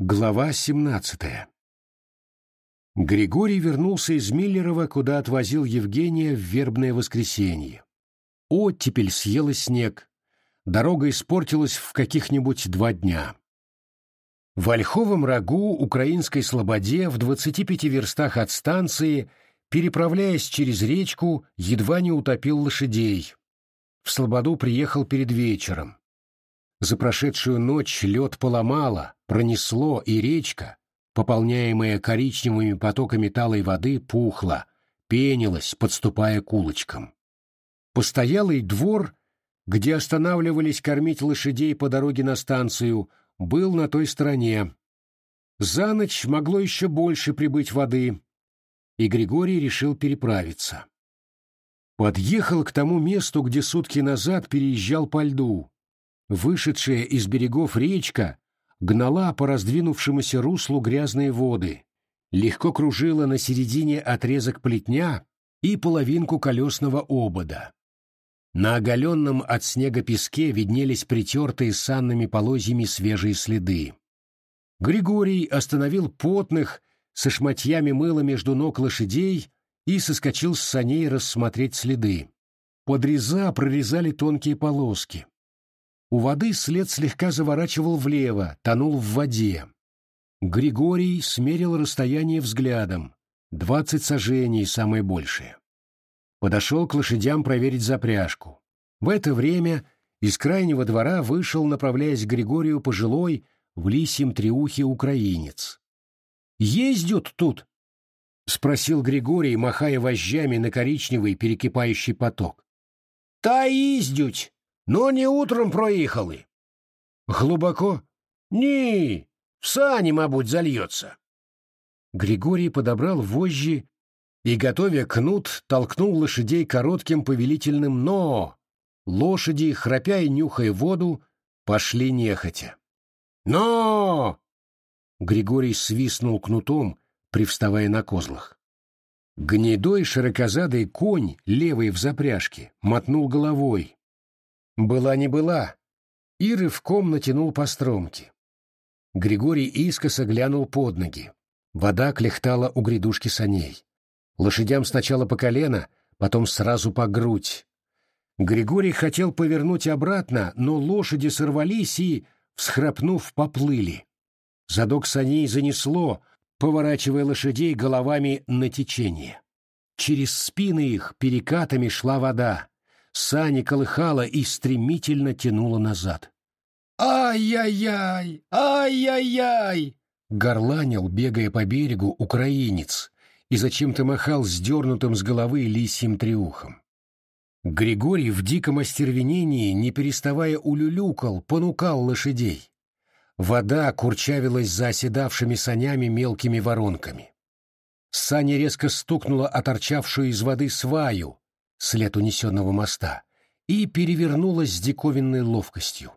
Глава 17 Григорий вернулся из Миллерова, куда отвозил Евгения в вербное воскресенье. Оттепель съела снег. Дорога испортилась в каких-нибудь два дня. В Ольховом рагу, украинской слободе, в 25 верстах от станции, переправляясь через речку, едва не утопил лошадей. В слободу приехал перед вечером. За прошедшую ночь лед поломало, пронесло, и речка, пополняемая коричневыми потоками талой воды, пухла, пенилась, подступая к улочкам. Постоялый двор, где останавливались кормить лошадей по дороге на станцию, был на той стороне. За ночь могло еще больше прибыть воды, и Григорий решил переправиться. Подъехал к тому месту, где сутки назад переезжал по льду, Вышедшая из берегов речка гнала по раздвинувшемуся руслу грязные воды, легко кружила на середине отрезок плетня и половинку колесного обода. На оголенном от снега песке виднелись притертые санными полозьями свежие следы. Григорий остановил потных со шматьями мыла между ног лошадей и соскочил с саней рассмотреть следы. Подреза прорезали тонкие полоски. У воды след слегка заворачивал влево, тонул в воде. Григорий смерил расстояние взглядом. Двадцать сажений, самое большее. Подошел к лошадям проверить запряжку. В это время из крайнего двора вышел, направляясь к Григорию пожилой, в лисьем триухе украинец. «Ездят тут?» — спросил Григорий, махая вожжами на коричневый перекипающий поток. «Та їздють!» Но не утром проїхали. Глубоко? Ні, в сани, мабуть, зальется. Григорий подобрал вожжи и, готовя кнут, толкнул лошадей коротким повелительным «но». Лошади, храпя и нюхая воду, пошли нехотя. «Но!» Григорий свистнул кнутом, привставая на козлах. Гнедой широкозадый конь, левый в запряжке, мотнул головой, была не была, и рывком натянул по стромке. Григорий искоса глянул под ноги. Вода клехтала у грядушки саней. Лошадям сначала по колено, потом сразу по грудь. Григорий хотел повернуть обратно, но лошади сорвались и, всхрапнув, поплыли. Задок саней занесло, поворачивая лошадей головами на течение. Через спины их перекатами шла вода сани колыхала и стремительно тянула назад. «Ай-яй-яй! Ай-яй-яй!» горланил, бегая по берегу, украинец и зачем-то махал сдернутым с головы лисьим триухом. Григорий в диком остервенении, не переставая улюлюкал, понукал лошадей. Вода курчавилась за оседавшими санями мелкими воронками. Саня резко стукнула оторчавшую из воды сваю, след унесенного моста, и перевернулась с диковинной ловкостью.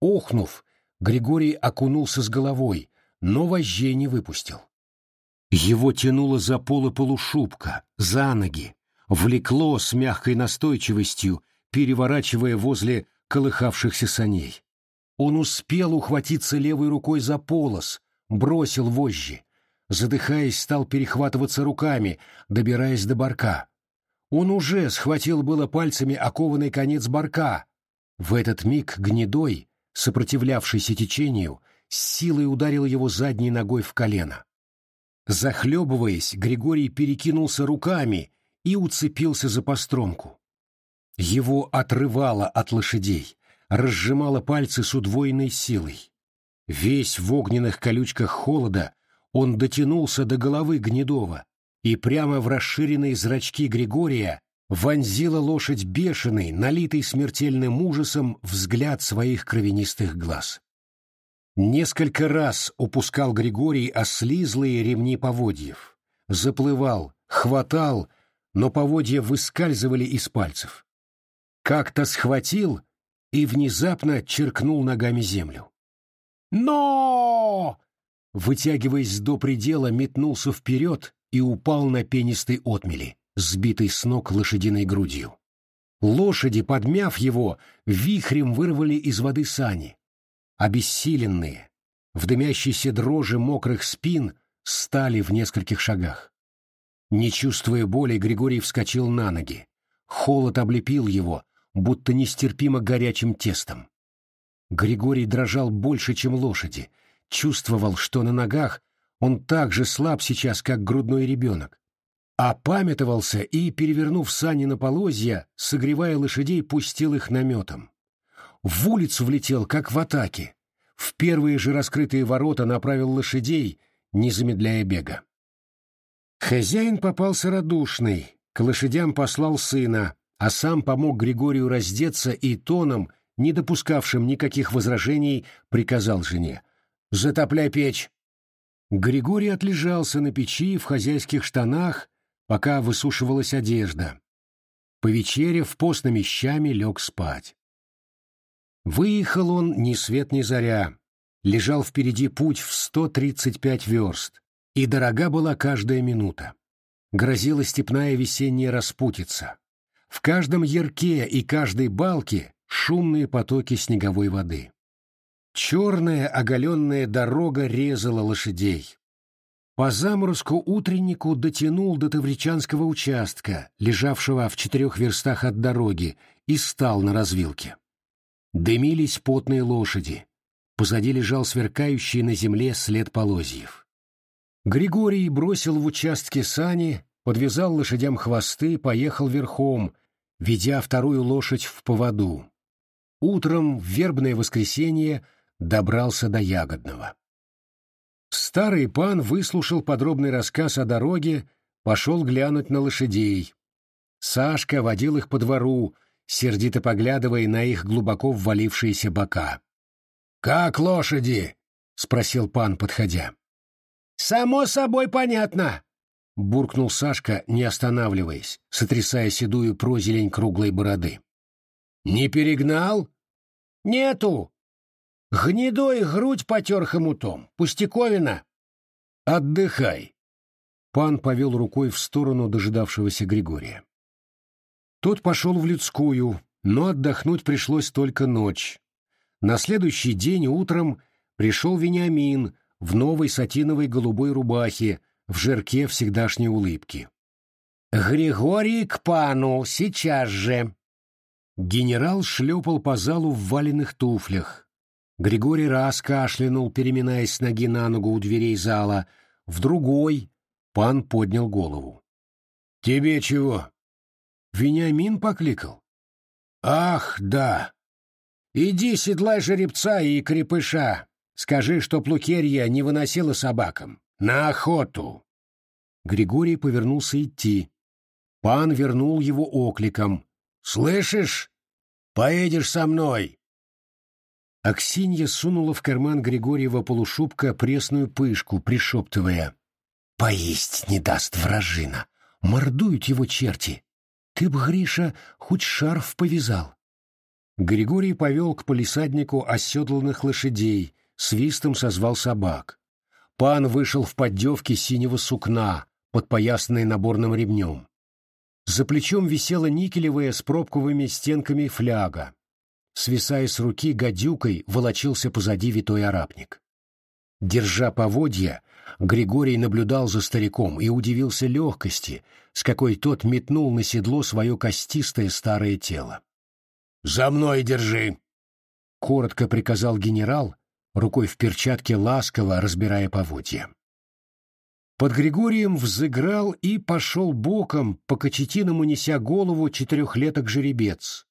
Охнув, Григорий окунулся с головой, но вожжей не выпустил. Его тянуло за полы полушубка, за ноги, влекло с мягкой настойчивостью, переворачивая возле колыхавшихся саней. Он успел ухватиться левой рукой за полос, бросил вожжи. Задыхаясь, стал перехватываться руками, добираясь до барка. Он уже схватил было пальцами окованный конец барка. В этот миг гнедой, сопротивлявшийся течению, с силой ударил его задней ногой в колено. Захлебываясь, Григорий перекинулся руками и уцепился за постромку. Его отрывало от лошадей, разжимало пальцы с удвоенной силой. Весь в огненных колючках холода он дотянулся до головы Гнедова, и прямо в расширенные зрачки Григория вонзила лошадь бешеный, налитый смертельным ужасом взгляд своих кровянистых глаз. Несколько раз упускал Григорий ослизлые ремни поводьев. Заплывал, хватал, но поводья выскальзывали из пальцев. Как-то схватил и внезапно черкнул ногами землю. «Но!» Вытягиваясь до предела, метнулся вперед и упал на пенистой отмели, сбитый с ног лошадиной грудью. Лошади, подмяв его, вихрем вырвали из воды сани. Обессиленные, в дымящейся дрожи мокрых спин стали в нескольких шагах. Не чувствуя боли, Григорий вскочил на ноги. Холод облепил его, будто нестерпимо горячим тестом. Григорий дрожал больше, чем лошади, чувствовал, что на ногах он так же слаб сейчас, как грудной ребенок. Опамятовался и, перевернув сани на полозья, согревая лошадей, пустил их наметом. В улицу влетел, как в атаке. В первые же раскрытые ворота направил лошадей, не замедляя бега. Хозяин попался радушный, к лошадям послал сына, а сам помог Григорию раздеться и тоном, не допускавшим никаких возражений, приказал жене «Затопляй печь». Григорий отлежался на печи в хозяйских штанах, пока высушивалась одежда. Повечерев, постными щами лег спать. Выехал он ни свет ни заря. Лежал впереди путь в 135 верст, и дорога была каждая минута. Грозила степная весенняя распутица. В каждом ярке и каждой балке шумные потоки снеговой воды. Черная оголенная дорога резала лошадей. По заморозку утреннику дотянул до Тавричанского участка, лежавшего в четырех верстах от дороги, и стал на развилке. Дымились потные лошади. Позади лежал сверкающий на земле след полозьев. Григорий бросил в участке сани, подвязал лошадям хвосты, поехал верхом, ведя вторую лошадь в поводу. Утром в вербное воскресенье добрался до Ягодного. Старый пан выслушал подробный рассказ о дороге, пошел глянуть на лошадей. Сашка водил их по двору, сердито поглядывая на их глубоко ввалившиеся бока. «Как лошади?» — спросил пан, подходя. «Само собой понятно», — буркнул Сашка, не останавливаясь, сотрясая седую прозелень круглой бороды. «Не перегнал?» «Нету. Гнедой грудь потер хомутом. Пустяковина». «Отдыхай». Пан повел рукой в сторону дожидавшегося Григория. Тот пошел в людскую, но отдохнуть пришлось только ночь. На следующий день утром пришел Вениамин в новой сатиновой голубой рубахе, в жерке всегдашней улыбки. «Григорий к пану, сейчас же!» Генерал шлепал по залу в валенных туфлях. Григорий раз кашлянул, переминаясь с ноги на ногу у дверей зала. В другой пан поднял голову. «Тебе чего?» Вениамин покликал. «Ах, да! Иди седлай жеребца и крепыша. Скажи, что Плукерья не выносила собакам. На охоту!» Григорий повернулся идти. Пан вернул его окликом. «Слышишь? Поедешь со мной!» Аксинья сунула в карман Григорьева полушубка пресную пышку, пришептывая. «Поесть не даст вражина! Мордуют его черти! Ты б, Гриша, хоть шарф повязал!» Григорий повел к полисаднику оседланных лошадей, свистом созвал собак. Пан вышел в поддевке синего сукна, подпоясанной наборным ремнем. За плечом висела никелевая с пробковыми стенками фляга. Свисая с руки, гадюкой волочился позади витой арабник. Держа поводья, Григорий наблюдал за стариком и удивился легкости, с какой тот метнул на седло свое костистое старое тело. «За мной держи!» — коротко приказал генерал, рукой в перчатке ласково разбирая поводья. Под Григорием взыграл и пошел боком, по кочетиному неся голову четырехлеток жеребец.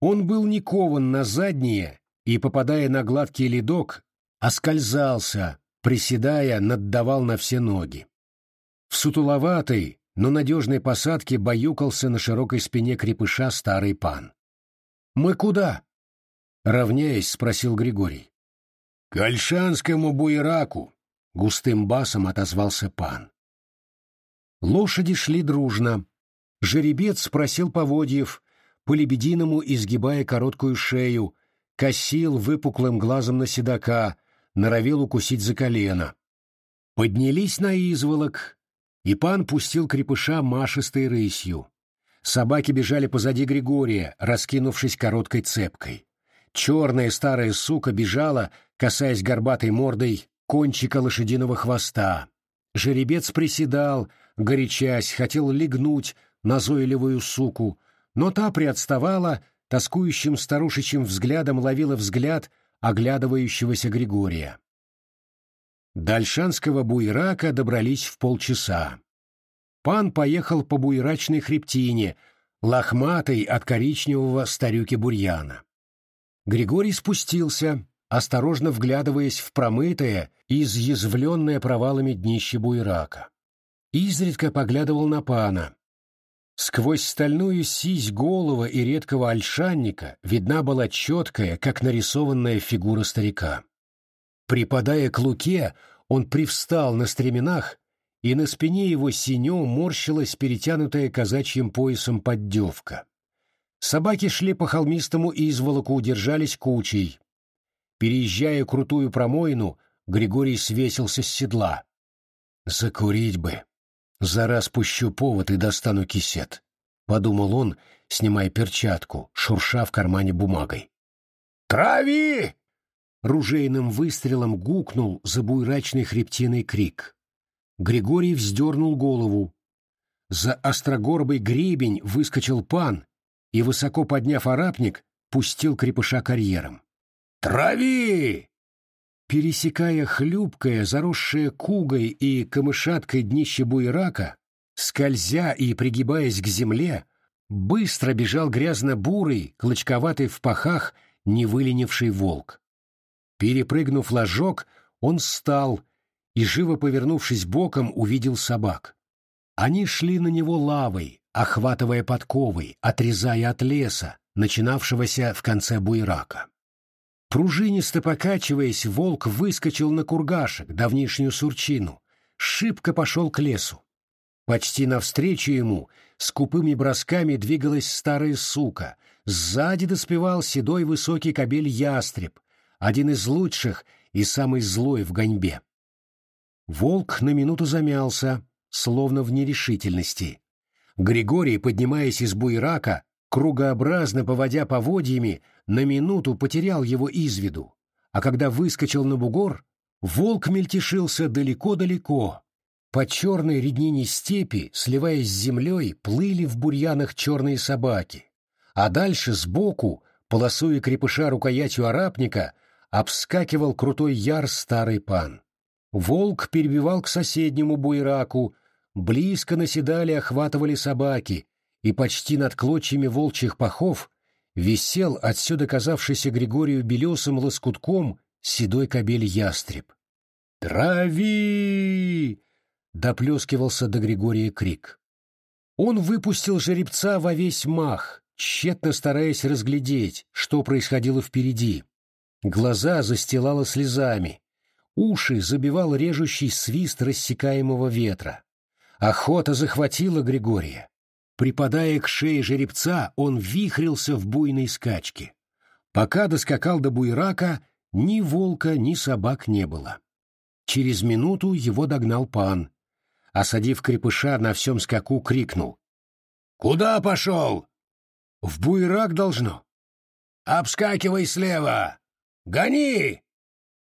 Он был не кован на задние и, попадая на гладкий ледок, оскользался, приседая, наддавал на все ноги. В сутуловатой, но надежной посадке баюкался на широкой спине крепыша старый пан. «Мы куда?» — равняясь, спросил Григорий. «К Альшанскому буераку», — густым басом отозвался пан. Лошади шли дружно. Жеребец спросил поводьев, по-лебединому изгибая короткую шею, косил выпуклым глазом на седока, норовил укусить за колено. Поднялись на изволок, и пан пустил крепыша машистой рысью. Собаки бежали позади Григория, раскинувшись короткой цепкой. Черная старая сука бежала, касаясь горбатой мордой кончика лошадиного хвоста. Жеребец приседал, горячась, хотел легнуть назойливую суку, но та приотставала, тоскующим старушечьим взглядом ловила взгляд оглядывающегося Григория. До Альшанского буйрака добрались в полчаса. Пан поехал по буйрачной хребтине, лохматой от коричневого старюки бурьяна. Григорий спустился, осторожно вглядываясь в промытое и изъязвленное провалами днище буйрака. Изредка поглядывал на пана. Сквозь стальную сись голова и редкого ольшанника видна была четкая, как нарисованная фигура старика. Припадая к луке, он привстал на стременах, и на спине его синем морщилась перетянутая казачьим поясом поддевка. Собаки шли по холмистому изволоку, держались кучей. Переезжая крутую промоину, Григорий свесился с седла. «Закурить бы. За раз пущу повод и достану кисет», — подумал он, снимая перчатку, шурша в кармане бумагой. «Трави!» Ружейным выстрелом гукнул за буйрачной крик. Григорий вздернул голову. За острогорбый гребень выскочил пан и, высоко подняв арапник, пустил крепыша карьером. «Трави!» Пересекая хлюпкое, заросшее кугой и камышаткой днище буйрака, скользя и пригибаясь к земле, быстро бежал грязно-бурый, клочковатый в пахах, невыленивший волк. Перепрыгнув ложок, он встал и, живо повернувшись боком, увидел собак. Они шли на него лавой, охватывая подковой, отрезая от леса, начинавшегося в конце буйрака. Пружинисто покачиваясь, волк выскочил на кургашек, давнишнюю сурчину, шибко пошел к лесу. Почти навстречу ему с купыми бросками двигалась старая сука, сзади доспевал седой высокий кобель-ястреб, один из лучших и самый злой в гоньбе. Волк на минуту замялся, словно в нерешительности. Григорий, поднимаясь из буйрака, кругообразно поводя поводьями, на минуту потерял его из виду, а когда выскочил на бугор, волк мельтешился далеко-далеко. По черной реднине степи, сливаясь с землей, плыли в бурьянах черные собаки, а дальше сбоку, полосуя крепыша рукоятью арапника, обскакивал крутой яр старый пан. Волк перебивал к соседнему буйраку, близко наседали охватывали собаки, и почти над клочьями волчьих пахов висел отсюда казавшийся Григорию белесым лоскутком седой кобель-ястреб. «Трави!» — доплескивался до Григория крик. Он выпустил жеребца во весь мах, тщетно стараясь разглядеть, что происходило впереди. Глаза застилало слезами, уши забивал режущий свист рассекаемого ветра. Охота захватила Григория. Припадая к шее жеребца, он вихрился в буйной скачке. Пока доскакал до буйрака, ни волка, ни собак не было. Через минуту его догнал пан. Осадив крепыша на всем скаку, крикнул. «Куда пошел?» «В буйрак должно». «Обскакивай слева! Гони!»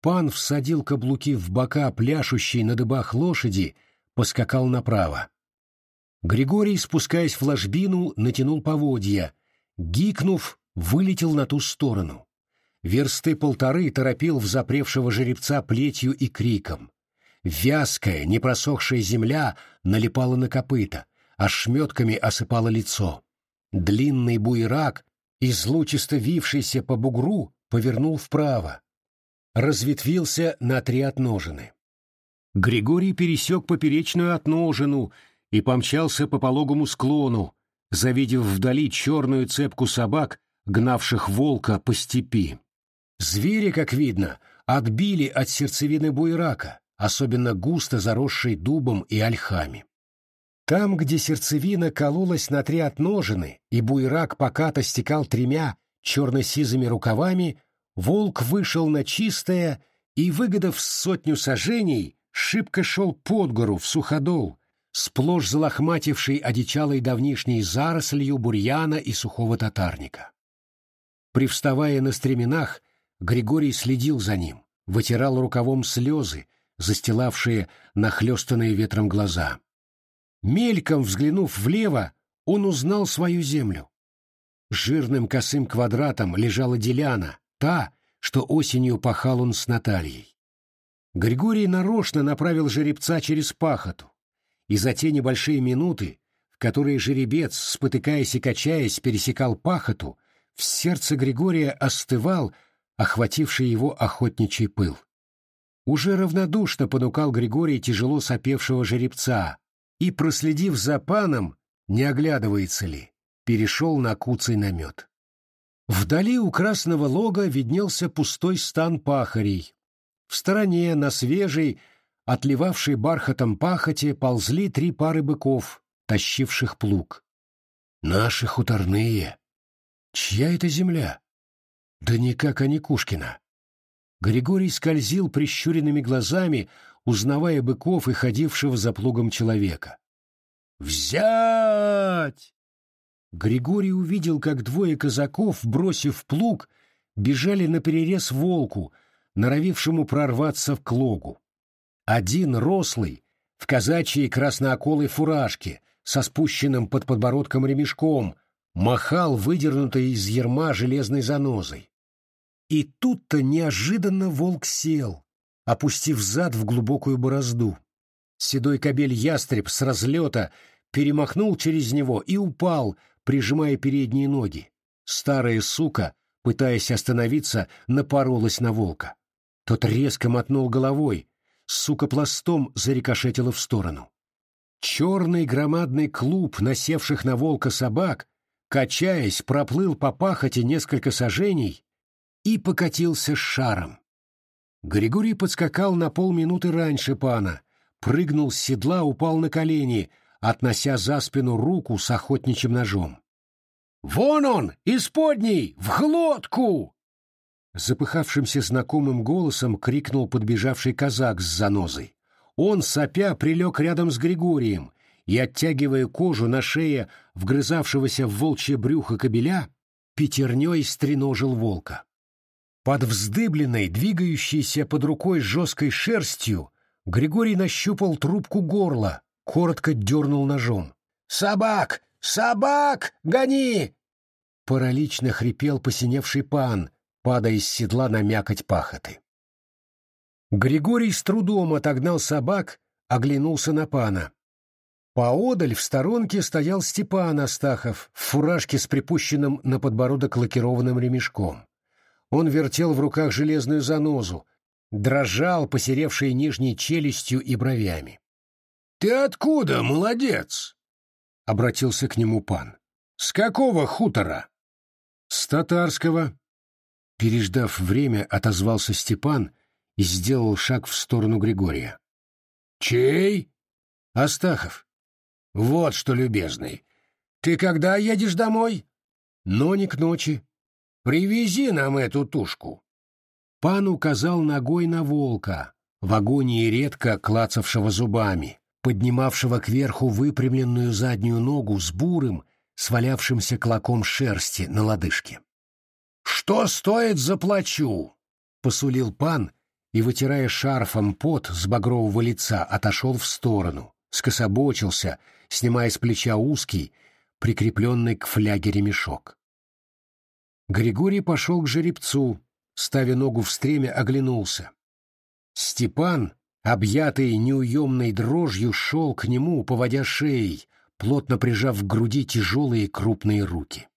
Пан всадил каблуки в бока пляшущей на дыбах лошади, поскакал направо. Григорий, спускаясь в ложбину, натянул поводья. Гикнув, вылетел на ту сторону. Версты полторы торопил в запревшего жеребца плетью и криком. Вязкая, непросохшая земля налипала на копыта, а шметками осыпала лицо. Длинный буйрак, излучисто вившийся по бугру, повернул вправо. Разветвился на три отножины. Григорий пересек поперечную отножину и помчался по пологому склону, завидев вдали черную цепку собак, гнавших волка по степи. Звери, как видно, отбили от сердцевины буйрака, особенно густо заросшей дубом и ольхами. Там, где сердцевина кололась на три отножины, и буйрак покато стекал тремя черно-сизыми рукавами, волк вышел на чистое и, выгодав сотню сажений, шибко шел под гору в суходол, сплошь залохмативший одичалой давнишней зарослью бурьяна и сухого татарника. Привставая на стременах, Григорий следил за ним, вытирал рукавом слезы, застилавшие нахлестанные ветром глаза. Мельком взглянув влево, он узнал свою землю. Жирным косым квадратом лежала деляна, та, что осенью пахал он с Натальей. Григорий нарочно направил жеребца через пахоту, и за те небольшие минуты, в которые жеребец, спотыкаясь и качаясь, пересекал пахоту, в сердце Григория остывал охвативший его охотничий пыл. Уже равнодушно понукал Григорий тяжело сопевшего жеребца и, проследив за паном, не оглядывается ли, перешел на куцый намет. Вдали у красного лога виднелся пустой стан пахарей. В стороне, на свежей, отливавшей бархатом пахоте, ползли три пары быков, тащивших плуг. «Наши хуторные! Чья это земля?» «Да никак, а не Кушкина!» Григорий скользил прищуренными глазами, узнавая быков и ходившего за плугом человека. «Взять!» Григорий увидел, как двое казаков, бросив плуг, бежали на перерез волку, норовившему прорваться в клогу. Один рослый, в казачьей краснооколой фуражке, со спущенным под подбородком ремешком, махал выдернутой из ерма железной занозой. И тут-то неожиданно волк сел, опустив зад в глубокую борозду. Седой кобель-ястреб с разлета перемахнул через него и упал, прижимая передние ноги. Старая сука, пытаясь остановиться, напоролась на волка. Тот резко мотнул головой, сука пластом зарикошетила в сторону. Черный громадный клуб насевших на волка собак, качаясь, проплыл по пахоте несколько сажений и покатился шаром. Григорий подскакал на полминуты раньше пана, прыгнул с седла, упал на колени, относя за спину руку с охотничьим ножом. «Вон он, исподней, в глотку!» Запыхавшимся знакомым голосом крикнул подбежавший казак с занозой. Он, сопя, прилег рядом с Григорием и, оттягивая кожу на шее вгрызавшегося в волчье брюхо кобеля, пятерней стреножил волка. Под вздыбленной, двигающейся под рукой жесткой шерстью, Григорий нащупал трубку горла, коротко дернул ножом. «Собак! Собак! Гони!» Паралично хрипел посиневший пан, падая с седла на мякоть пахоты. Григорий с трудом отогнал собак, оглянулся на пана. Поодаль в сторонке стоял Степан Астахов в фуражке с припущенным на подбородок лакированным ремешком. Он вертел в руках железную занозу, дрожал посеревшей нижней челюстью и бровями. — Ты откуда, молодец? — обратился к нему пан. — С какого хутора? — С татарского. Переждав время, отозвался Степан и сделал шаг в сторону Григория. — Чей? — Астахов. — Вот что, любезный. Ты когда едешь домой? — Но не к ночи. Привези нам эту тушку. Пан указал ногой на волка, в агонии редко клацавшего зубами, поднимавшего кверху выпрямленную заднюю ногу с бурым, свалявшимся клоком шерсти на лодыжке. «Что стоит, заплачу!» — посулил пан и, вытирая шарфом пот с багрового лица, отошел в сторону, скособочился, снимая с плеча узкий, прикрепленный к фляге ремешок. Григорий пошел к жеребцу, ставя ногу в стремя, оглянулся. Степан, объятый неуемной дрожью, шел к нему, поводя шеей, плотно прижав к груди тяжелые крупные руки.